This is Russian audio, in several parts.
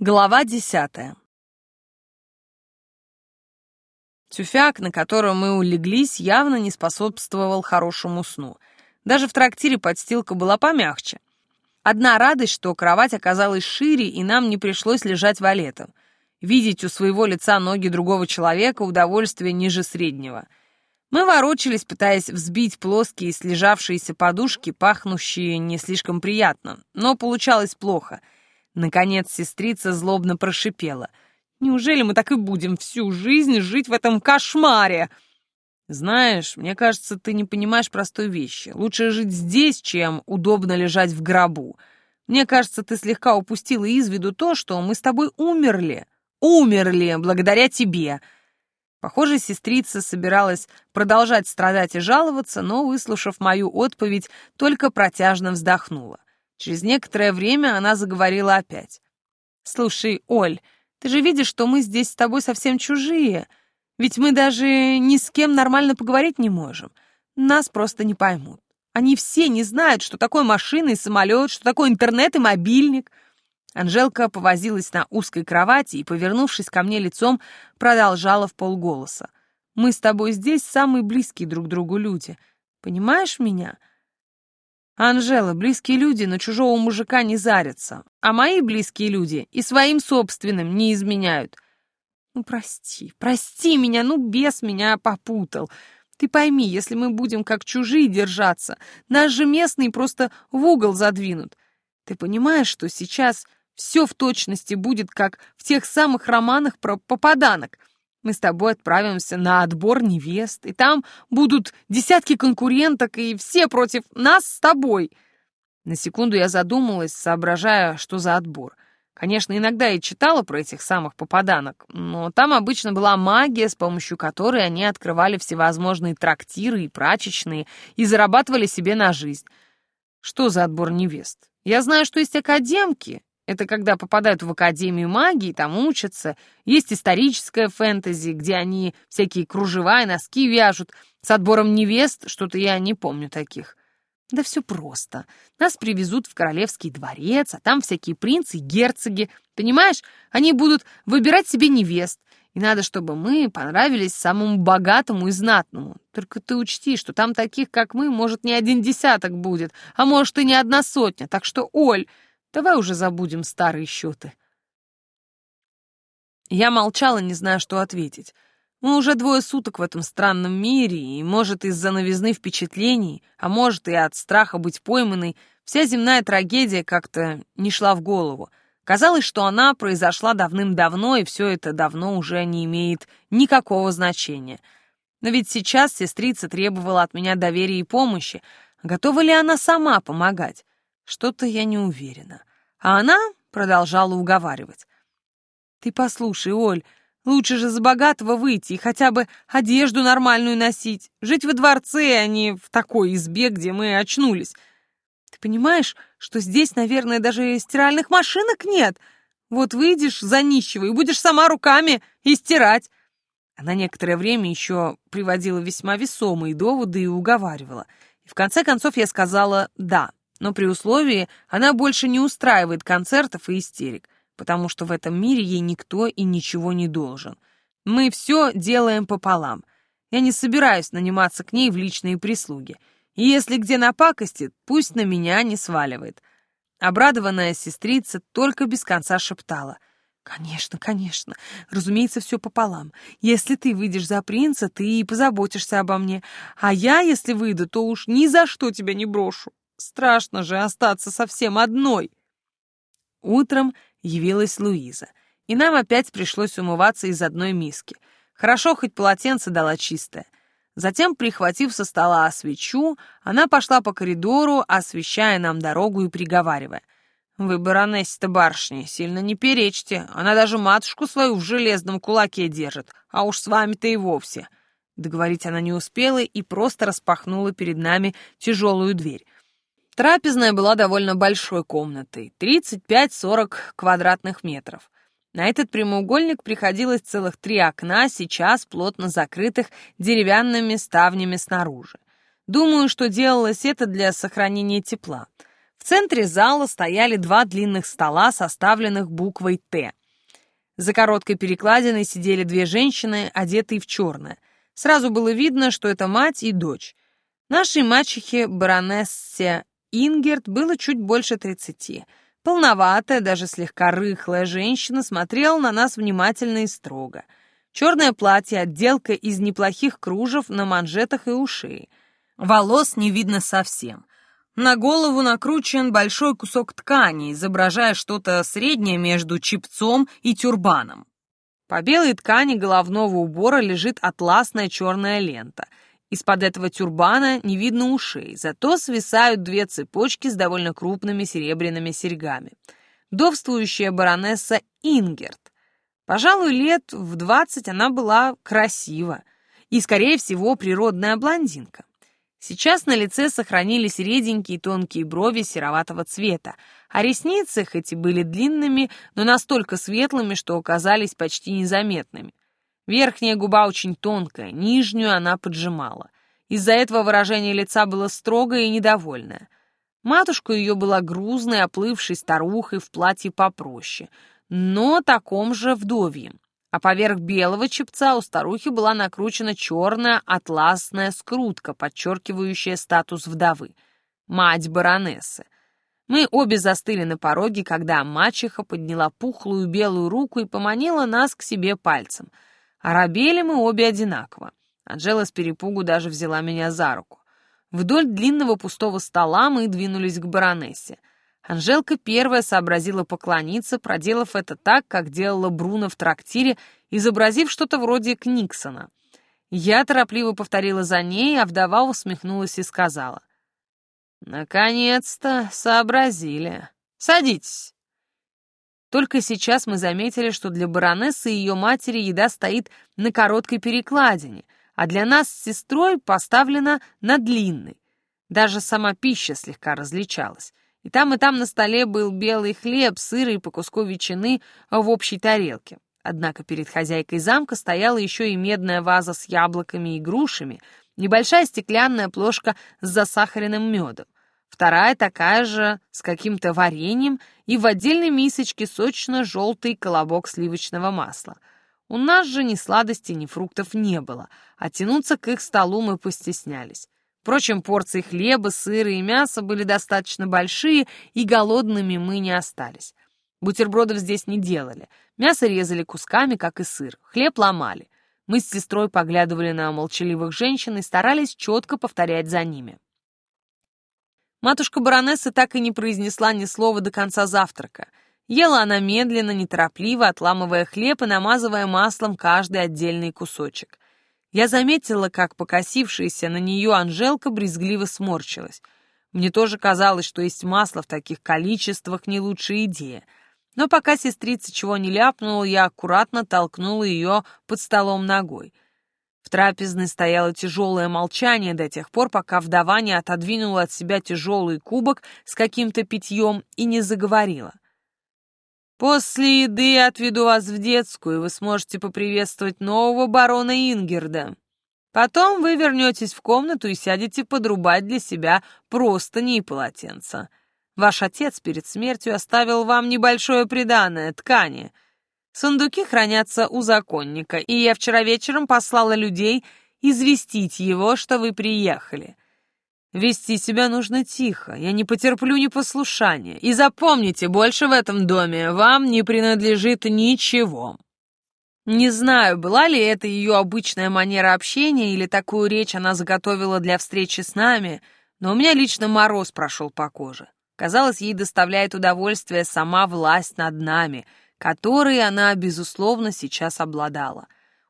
Глава десятая. Тюфяк, на котором мы улеглись, явно не способствовал хорошему сну. Даже в трактире подстилка была помягче. Одна радость, что кровать оказалась шире, и нам не пришлось лежать валетом. Видеть у своего лица ноги другого человека — удовольствие ниже среднего. Мы ворочались, пытаясь взбить плоские слежавшиеся подушки, пахнущие не слишком приятно, но получалось плохо — Наконец сестрица злобно прошипела. «Неужели мы так и будем всю жизнь жить в этом кошмаре?» «Знаешь, мне кажется, ты не понимаешь простой вещи. Лучше жить здесь, чем удобно лежать в гробу. Мне кажется, ты слегка упустила из виду то, что мы с тобой умерли. Умерли благодаря тебе!» Похоже, сестрица собиралась продолжать страдать и жаловаться, но, выслушав мою отповедь, только протяжно вздохнула. Через некоторое время она заговорила опять. «Слушай, Оль, ты же видишь, что мы здесь с тобой совсем чужие. Ведь мы даже ни с кем нормально поговорить не можем. Нас просто не поймут. Они все не знают, что такое машина и самолет, что такое интернет и мобильник». Анжелка повозилась на узкой кровати и, повернувшись ко мне лицом, продолжала в полголоса. «Мы с тобой здесь самые близкие друг другу люди. Понимаешь меня? «Анжела, близкие люди на чужого мужика не зарятся, а мои близкие люди и своим собственным не изменяют». «Ну, прости, прости меня, ну, бес меня попутал. Ты пойми, если мы будем как чужие держаться, нас же местные просто в угол задвинут. Ты понимаешь, что сейчас все в точности будет, как в тех самых романах про попаданок?» Мы с тобой отправимся на отбор невест, и там будут десятки конкуренток, и все против нас с тобой. На секунду я задумалась, соображая, что за отбор. Конечно, иногда я читала про этих самых попаданок, но там обычно была магия, с помощью которой они открывали всевозможные трактиры и прачечные и зарабатывали себе на жизнь. Что за отбор невест? Я знаю, что есть академки, это когда попадают в Академию магии, там учатся. Есть историческая фэнтези, где они всякие кружева и носки вяжут. С отбором невест что-то я не помню таких. Да все просто. Нас привезут в королевский дворец, а там всякие принцы и герцоги. Понимаешь, они будут выбирать себе невест. И надо, чтобы мы понравились самому богатому и знатному. Только ты учти, что там таких, как мы, может, не один десяток будет, а может, и не одна сотня. Так что, Оль, Давай уже забудем старые счеты. Я молчала, не зная, что ответить. Мы уже двое суток в этом странном мире, и, может, из-за новизны впечатлений, а может, и от страха быть пойманной, вся земная трагедия как-то не шла в голову. Казалось, что она произошла давным-давно, и все это давно уже не имеет никакого значения. Но ведь сейчас сестрица требовала от меня доверия и помощи. Готова ли она сама помогать? Что-то я не уверена. А она продолжала уговаривать. «Ты послушай, Оль, лучше же за богатого выйти и хотя бы одежду нормальную носить, жить во дворце, а не в такой избе, где мы очнулись. Ты понимаешь, что здесь, наверное, даже стиральных машинок нет? Вот выйдешь за нищего и будешь сама руками и стирать». Она некоторое время еще приводила весьма весомые доводы и уговаривала. И в конце концов я сказала «да» но при условии она больше не устраивает концертов и истерик, потому что в этом мире ей никто и ничего не должен. Мы все делаем пополам. Я не собираюсь наниматься к ней в личные прислуги. И если где напакостит, пусть на меня не сваливает. Обрадованная сестрица только без конца шептала. «Конечно, конечно. Разумеется, все пополам. Если ты выйдешь за принца, ты и позаботишься обо мне. А я, если выйду, то уж ни за что тебя не брошу». Страшно же остаться совсем одной. Утром явилась Луиза, и нам опять пришлось умываться из одной миски. Хорошо, хоть полотенце дала чистое. Затем, прихватив со стола свечу, она пошла по коридору, освещая нам дорогу и приговаривая. «Вы, баронесса-то барышни, сильно не перечьте. Она даже матушку свою в железном кулаке держит, а уж с вами-то и вовсе». Договорить она не успела и просто распахнула перед нами тяжелую дверь. Трапезная была довольно большой комнатой, 35-40 квадратных метров. На этот прямоугольник приходилось целых три окна, сейчас плотно закрытых деревянными ставнями снаружи. Думаю, что делалось это для сохранения тепла. В центре зала стояли два длинных стола, составленных буквой «Т». За короткой перекладиной сидели две женщины, одетые в черное. Сразу было видно, что это мать и дочь. Нашей мачехе, баронессе Ингерт, было чуть больше тридцати. Полноватая, даже слегка рыхлая женщина смотрела на нас внимательно и строго. Черное платье, отделка из неплохих кружев на манжетах и ушей. Волос не видно совсем. На голову накручен большой кусок ткани, изображая что-то среднее между чипцом и тюрбаном. По белой ткани головного убора лежит атласная черная лента. Из-под этого тюрбана не видно ушей, зато свисают две цепочки с довольно крупными серебряными серьгами. Довствующая баронесса Ингерт. Пожалуй, лет в двадцать она была красива и, скорее всего, природная блондинка. Сейчас на лице сохранились реденькие тонкие брови сероватого цвета, а ресницы, хоть и были длинными, но настолько светлыми, что оказались почти незаметными. Верхняя губа очень тонкая, нижнюю она поджимала. Из-за этого выражение лица было строгое и недовольное. Матушка ее была грузной, оплывшей старухой в платье попроще, но таком же вдовьем а поверх белого чепца у старухи была накручена черная атласная скрутка, подчеркивающая статус вдовы. Мать баронессы. Мы обе застыли на пороге, когда мачеха подняла пухлую белую руку и поманила нас к себе пальцем. Арабели мы обе одинаково. Анжела с перепугу даже взяла меня за руку. Вдоль длинного пустого стола мы двинулись к баронессе. Анжелка первая сообразила поклониться, проделав это так, как делала Бруно в трактире, изобразив что-то вроде Книксона. Я торопливо повторила за ней, а вдова усмехнулась и сказала. «Наконец-то сообразили. Садитесь». Только сейчас мы заметили, что для баронессы и ее матери еда стоит на короткой перекладине, а для нас с сестрой поставлена на длинной. Даже сама пища слегка различалась. И там, и там на столе был белый хлеб, сыр и по куску ветчины в общей тарелке. Однако перед хозяйкой замка стояла еще и медная ваза с яблоками и грушами, небольшая стеклянная плошка с засахаренным медом, вторая такая же с каким-то вареньем и в отдельной мисочке сочно-желтый колобок сливочного масла. У нас же ни сладостей, ни фруктов не было, а тянуться к их столу мы постеснялись. Впрочем, порции хлеба, сыра и мяса были достаточно большие, и голодными мы не остались. Бутербродов здесь не делали. Мясо резали кусками, как и сыр. Хлеб ломали. Мы с сестрой поглядывали на молчаливых женщин и старались четко повторять за ними. Матушка баронессы так и не произнесла ни слова до конца завтрака. Ела она медленно, неторопливо, отламывая хлеб и намазывая маслом каждый отдельный кусочек. Я заметила, как покосившаяся на нее Анжелка брезгливо сморщилась. Мне тоже казалось, что есть масло в таких количествах не лучшая идея. Но пока сестрица чего не ляпнула, я аккуратно толкнула ее под столом ногой. В трапезной стояло тяжелое молчание до тех пор, пока вдова не отодвинула от себя тяжелый кубок с каким-то питьем и не заговорила — После еды отведу вас в детскую, и вы сможете поприветствовать нового барона Ингерда. Потом вы вернетесь в комнату и сядете подрубать для себя простыни и полотенца. Ваш отец перед смертью оставил вам небольшое приданое, ткани. Сундуки хранятся у законника, и я вчера вечером послала людей известить его, что вы приехали. Вести себя нужно тихо, я не потерплю непослушания. И запомните, больше в этом доме вам не принадлежит ничего. Не знаю, была ли это ее обычная манера общения или такую речь она заготовила для встречи с нами, но у меня лично мороз прошел по коже. Казалось, ей доставляет удовольствие сама власть над нами, которой она, безусловно, сейчас обладала.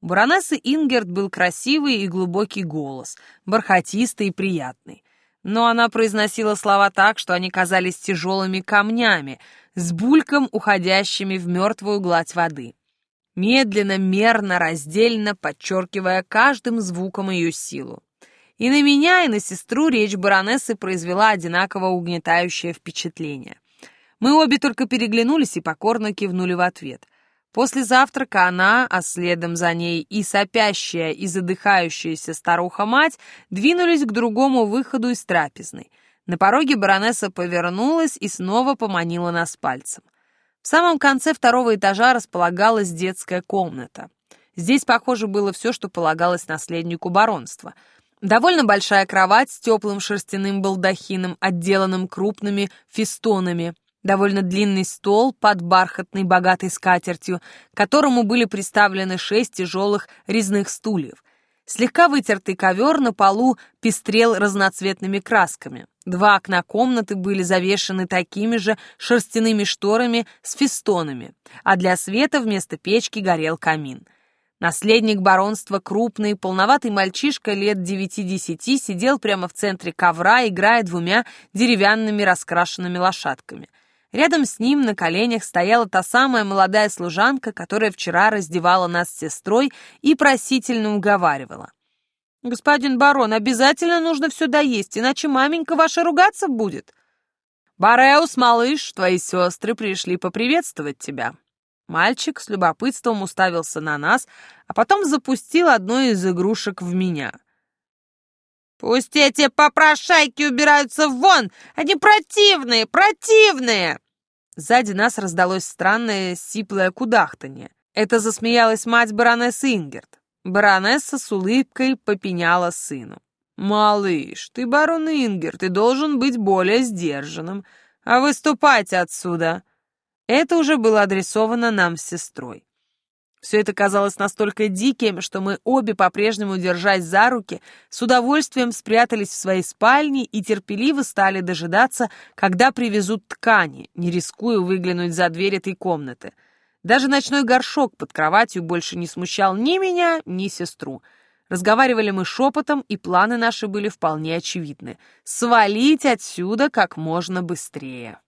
У баронессы Ингерт был красивый и глубокий голос, бархатистый и приятный. Но она произносила слова так, что они казались тяжелыми камнями, с бульком, уходящими в мертвую гладь воды. Медленно, мерно, раздельно, подчеркивая каждым звуком ее силу. И на меня, и на сестру речь баронессы произвела одинаково угнетающее впечатление. Мы обе только переглянулись и покорно кивнули в ответ. После завтрака она, а следом за ней и сопящая, и задыхающаяся старуха-мать двинулись к другому выходу из трапезной. На пороге баронесса повернулась и снова поманила нас пальцем. В самом конце второго этажа располагалась детская комната. Здесь, похоже, было все, что полагалось наследнику баронства. Довольно большая кровать с теплым шерстяным балдахином, отделанным крупными фестонами, довольно длинный стол под бархатной богатой скатертью, которому были приставлены шесть тяжелых резных стульев. Слегка вытертый ковер на полу пестрел разноцветными красками. Два окна комнаты были завешены такими же шерстяными шторами с фестонами, а для света вместо печки горел камин. Наследник баронства, крупный, полноватый мальчишка лет девяти-десяти, сидел прямо в центре ковра, играя двумя деревянными раскрашенными лошадками — Рядом с ним на коленях стояла та самая молодая служанка, которая вчера раздевала нас с сестрой и просительно уговаривала. «Господин барон, обязательно нужно все доесть, иначе маменька ваша ругаться будет». «Бареус, малыш, твои сестры пришли поприветствовать тебя». Мальчик с любопытством уставился на нас, а потом запустил одну из игрушек в меня. «Пусть эти попрошайки убираются вон! Они противные, противные!» Сзади нас раздалось странное сиплое кудахтанье. Это засмеялась мать баронессы Ингерт. Баронесса с улыбкой попеняла сыну. «Малыш, ты барон Ингерт и должен быть более сдержанным. А выступайте отсюда!» Это уже было адресовано нам с сестрой. Все это казалось настолько диким, что мы обе, по-прежнему держась за руки, с удовольствием спрятались в своей спальне и терпеливо стали дожидаться, когда привезут ткани, не рискуя выглянуть за дверь этой комнаты. Даже ночной горшок под кроватью больше не смущал ни меня, ни сестру. Разговаривали мы шепотом, и планы наши были вполне очевидны — свалить отсюда как можно быстрее.